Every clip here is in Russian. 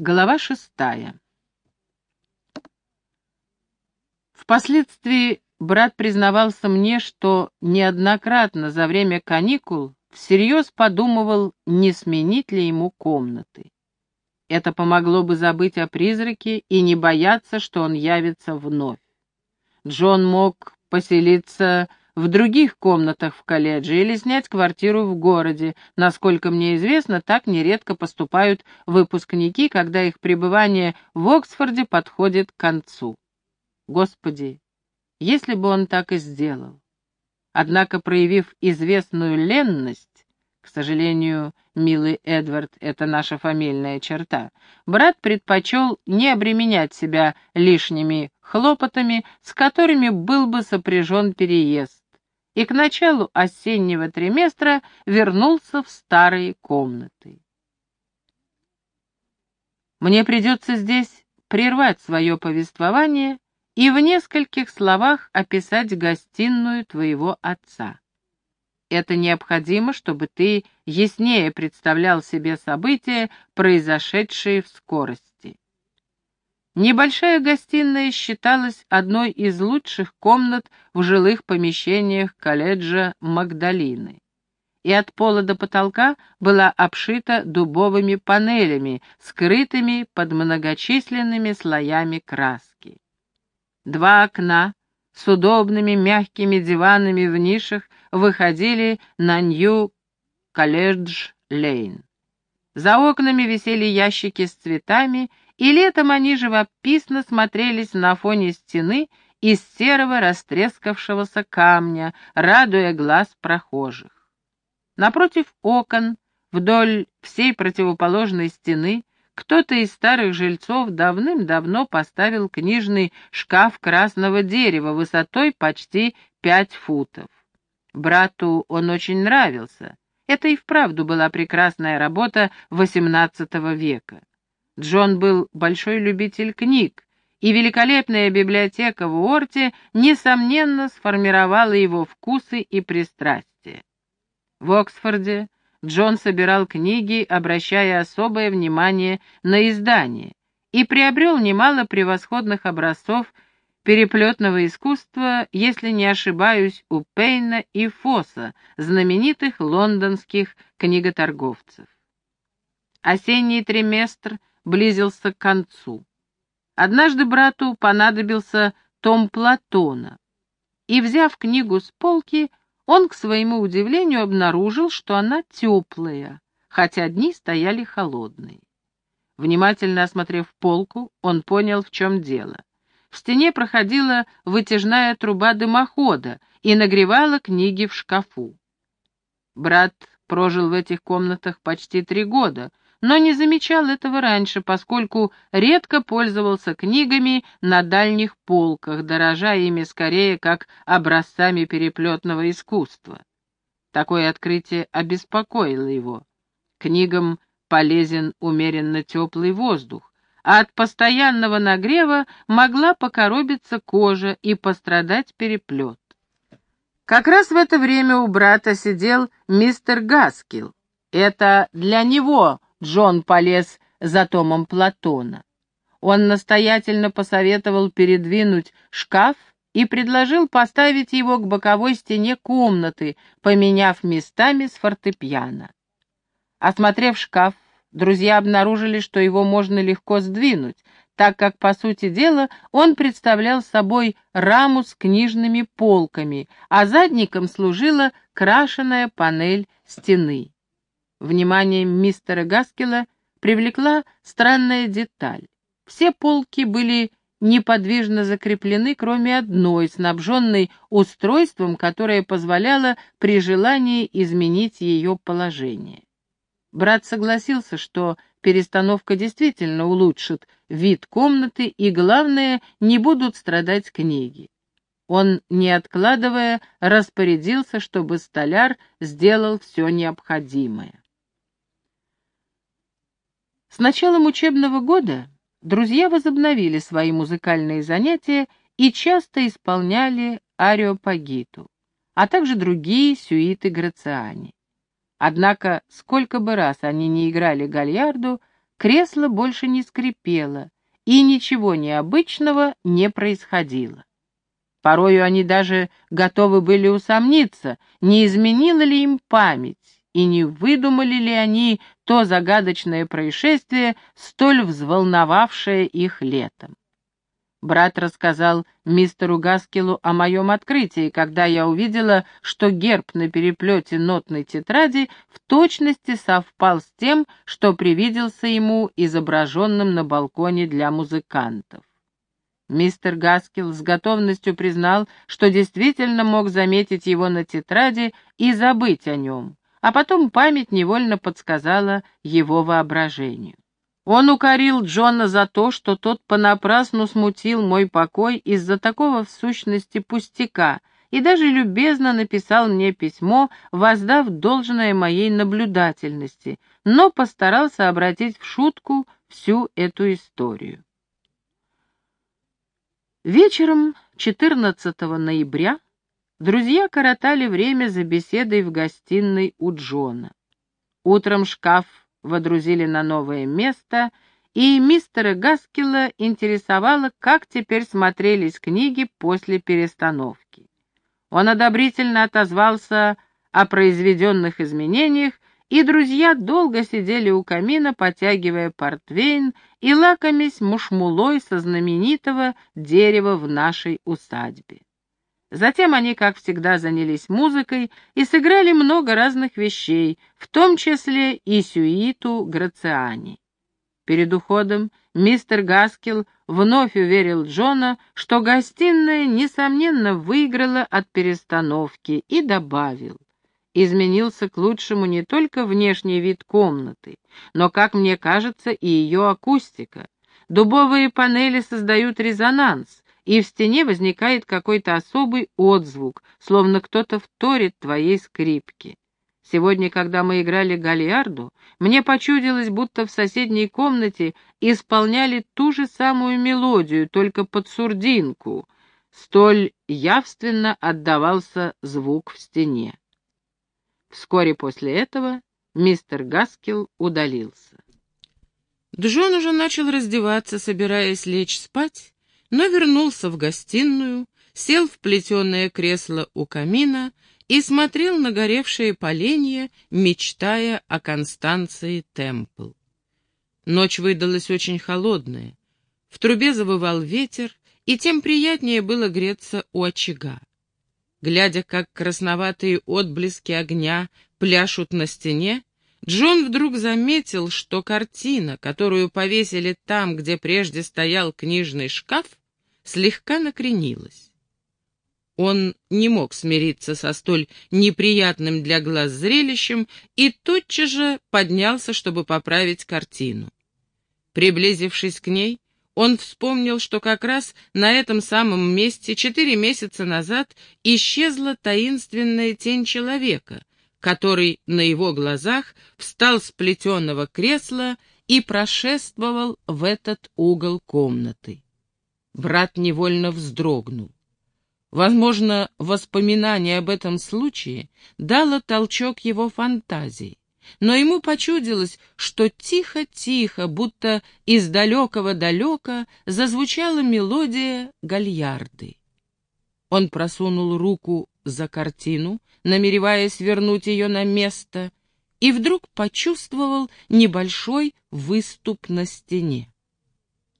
Глава шестая. Впоследствии брат признавался мне, что неоднократно за время каникул всерьез подумывал, не сменить ли ему комнаты. Это помогло бы забыть о призраке и не бояться, что он явится вновь. Джон мог поселиться в других комнатах в колледже или снять квартиру в городе. Насколько мне известно, так нередко поступают выпускники, когда их пребывание в Оксфорде подходит к концу. Господи, если бы он так и сделал. Однако, проявив известную ленность, к сожалению, милый Эдвард, это наша фамильная черта, брат предпочел не обременять себя лишними хлопотами, с которыми был бы сопряжен переезд, и к началу осеннего триместра вернулся в старые комнаты. Мне придется здесь прервать свое повествование и в нескольких словах описать гостиную твоего отца. Это необходимо, чтобы ты яснее представлял себе события, произошедшие в скорости. Небольшая гостиная считалась одной из лучших комнат в жилых помещениях колледжа Магдалины. И от пола до потолка была обшита дубовыми панелями, скрытыми под многочисленными слоями краски. Два окна с удобными мягкими диванами в нишах выходили на Нью-Колледж-Лейн. За окнами висели ящики с цветами и летом они живописно смотрелись на фоне стены из серого растрескавшегося камня, радуя глаз прохожих. Напротив окон, вдоль всей противоположной стены, кто-то из старых жильцов давным-давно поставил книжный шкаф красного дерева высотой почти пять футов. Брату он очень нравился. Это и вправду была прекрасная работа XVIII века. Джон был большой любитель книг, и великолепная библиотека в Уорте, несомненно, сформировала его вкусы и пристрастия. В Оксфорде Джон собирал книги, обращая особое внимание на издание, и приобрел немало превосходных образцов переплетного искусства, если не ошибаюсь, у Пейна и Фосса, знаменитых лондонских книготорговцев. Осенний триместр близился к концу. Однажды брату понадобился том Платона, и, взяв книгу с полки, он, к своему удивлению, обнаружил, что она теплая, хотя дни стояли холодные. Внимательно осмотрев полку, он понял, в чем дело. В стене проходила вытяжная труба дымохода и нагревала книги в шкафу. Брат прожил в этих комнатах почти три года, но не замечал этого раньше, поскольку редко пользовался книгами на дальних полках, дорожа ими скорее как образцами переплетного искусства. Такое открытие обеспокоило его. Книгам полезен умеренно теплый воздух, а от постоянного нагрева могла покоробиться кожа и пострадать переплет. Как раз в это время у брата сидел мистер Гаскил. Это для него Джон полез за томом Платона. Он настоятельно посоветовал передвинуть шкаф и предложил поставить его к боковой стене комнаты, поменяв местами с фортепиано. Осмотрев шкаф, друзья обнаружили, что его можно легко сдвинуть, так как, по сути дела, он представлял собой раму с книжными полками, а задником служила крашеная панель стены. Внимание мистера Гаскела привлекла странная деталь. Все полки были неподвижно закреплены, кроме одной, снабженной устройством, которое позволяло при желании изменить ее положение. Брат согласился, что перестановка действительно улучшит вид комнаты и, главное, не будут страдать книги. Он, не откладывая, распорядился, чтобы столяр сделал все необходимое. С началом учебного года друзья возобновили свои музыкальные занятия и часто исполняли ариопагиту, а также другие сюиты Грациани. Однако, сколько бы раз они не играли гальярду, кресло больше не скрипело, и ничего необычного не происходило. Порою они даже готовы были усомниться, не изменила ли им память, и не выдумали ли они то загадочное происшествие, столь взволновавшее их летом. Брат рассказал мистеру Гаскилу о моем открытии, когда я увидела, что герб на переплете нотной тетради в точности совпал с тем, что привиделся ему изображенным на балконе для музыкантов. Мистер Гаскил с готовностью признал, что действительно мог заметить его на тетради и забыть о нем, а потом память невольно подсказала его воображению. Он укорил Джона за то, что тот понапрасну смутил мой покой из-за такого в сущности пустяка, и даже любезно написал мне письмо, воздав должное моей наблюдательности, но постарался обратить в шутку всю эту историю. Вечером 14 ноября друзья коротали время за беседой в гостиной у Джона. Утром шкаф водрузили на новое место, и мистера Гаскила интересовало, как теперь смотрелись книги после перестановки. Он одобрительно отозвался о произведенных изменениях, и друзья долго сидели у камина, потягивая портвейн и лакомясь мушмулой со знаменитого дерева в нашей усадьбе. Затем они, как всегда, занялись музыкой и сыграли много разных вещей, в том числе и сюиту Грациани. Перед уходом мистер Гаскил вновь уверил Джона, что гостиная, несомненно, выиграла от перестановки, и добавил. Изменился к лучшему не только внешний вид комнаты, но, как мне кажется, и ее акустика. Дубовые панели создают резонанс, и в стене возникает какой-то особый отзвук, словно кто-то вторит твоей скрипке. Сегодня, когда мы играли гальярду, мне почудилось, будто в соседней комнате исполняли ту же самую мелодию, только под сурдинку. Столь явственно отдавался звук в стене. Вскоре после этого мистер Гаскил удалился. Джон уже начал раздеваться, собираясь лечь спать, но вернулся в гостиную, сел в плетеное кресло у камина и смотрел на горевшие поленья, мечтая о Констанции Темпл. Ночь выдалась очень холодная. В трубе завывал ветер, и тем приятнее было греться у очага. Глядя, как красноватые отблески огня пляшут на стене, Джон вдруг заметил, что картина, которую повесили там, где прежде стоял книжный шкаф, слегка накренилась. Он не мог смириться со столь неприятным для глаз зрелищем и тотчас же поднялся, чтобы поправить картину. Приблизившись к ней, он вспомнил, что как раз на этом самом месте четыре месяца назад исчезла таинственная тень человека, который на его глазах встал с плетеного кресла и прошествовал в этот угол комнаты. Брат невольно вздрогнул. Возможно, воспоминание об этом случае дало толчок его фантазии, но ему почудилось, что тихо-тихо, будто из далекого-далека, зазвучала мелодия гальярды. Он просунул руку за картину, намереваясь вернуть ее на место, и вдруг почувствовал небольшой выступ на стене.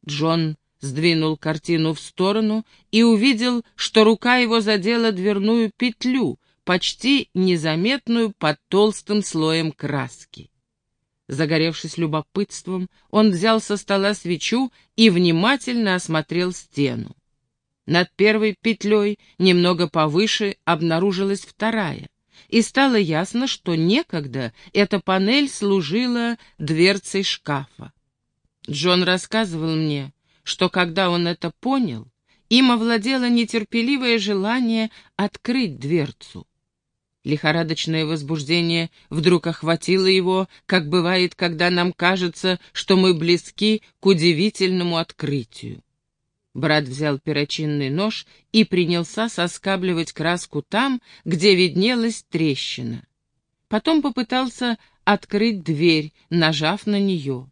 Джон сдвинул картину в сторону и увидел, что рука его задела дверную петлю, почти незаметную под толстым слоем краски. Загоревшись любопытством, он взял со стола свечу и внимательно осмотрел стену. Над первой петлей, немного повыше, обнаружилась вторая, и стало ясно, что некогда эта панель служила дверцей шкафа. Джон рассказывал мне, что когда он это понял, им овладело нетерпеливое желание открыть дверцу. Лихорадочное возбуждение вдруг охватило его, как бывает, когда нам кажется, что мы близки к удивительному открытию. Брат взял перочинный нож и принялся соскабливать краску там, где виднелась трещина. Потом попытался открыть дверь, нажав на нее.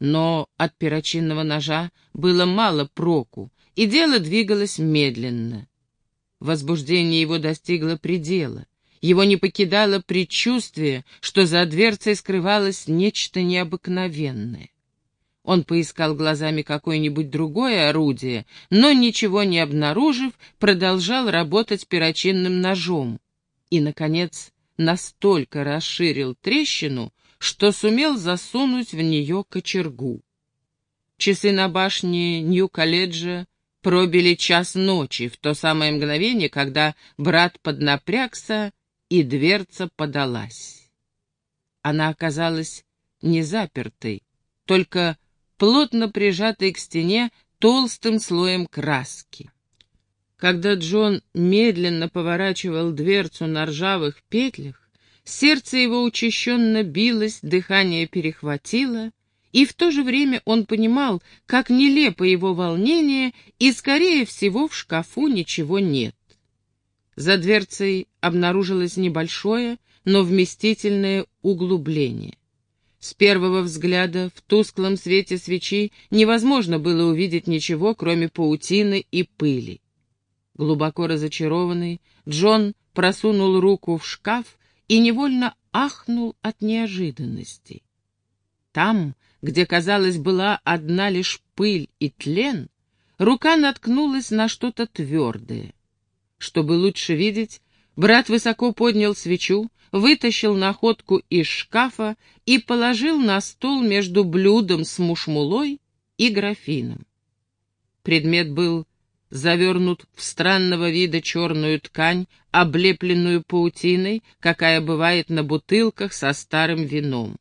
Но от перочинного ножа было мало проку, и дело двигалось медленно. Возбуждение его достигло предела. Его не покидало предчувствие, что за дверцей скрывалось нечто необыкновенное. Он поискал глазами какое-нибудь другое орудие, но, ничего не обнаружив, продолжал работать перочинным ножом. И, наконец, настолько расширил трещину, что сумел засунуть в нее кочергу. Часы на башне Нью-Колледжа пробили час ночи, в то самое мгновение, когда брат поднапрягся, и дверца подалась. Она оказалась не запертой, только плотно прижатой к стене толстым слоем краски. Когда Джон медленно поворачивал дверцу на ржавых петлях, сердце его учащенно билось, дыхание перехватило, и в то же время он понимал, как нелепо его волнение, и, скорее всего, в шкафу ничего нет. За дверцей обнаружилось небольшое, но вместительное углубление. С первого взгляда в тусклом свете свечи невозможно было увидеть ничего, кроме паутины и пыли. Глубоко разочарованный, Джон просунул руку в шкаф и невольно ахнул от неожиданности. Там, где, казалось, была одна лишь пыль и тлен, рука наткнулась на что-то твердое. Чтобы лучше видеть, брат высоко поднял свечу, вытащил находку из шкафа и положил на стол между блюдом с мушмулой и графином. Предмет был завернут в странного вида черную ткань, облепленную паутиной, какая бывает на бутылках со старым вином.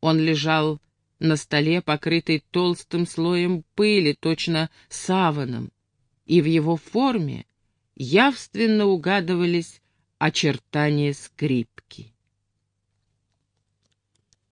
Он лежал на столе, покрытый толстым слоем пыли, точно саваном, и в его форме явственно угадывались очертания скрипки.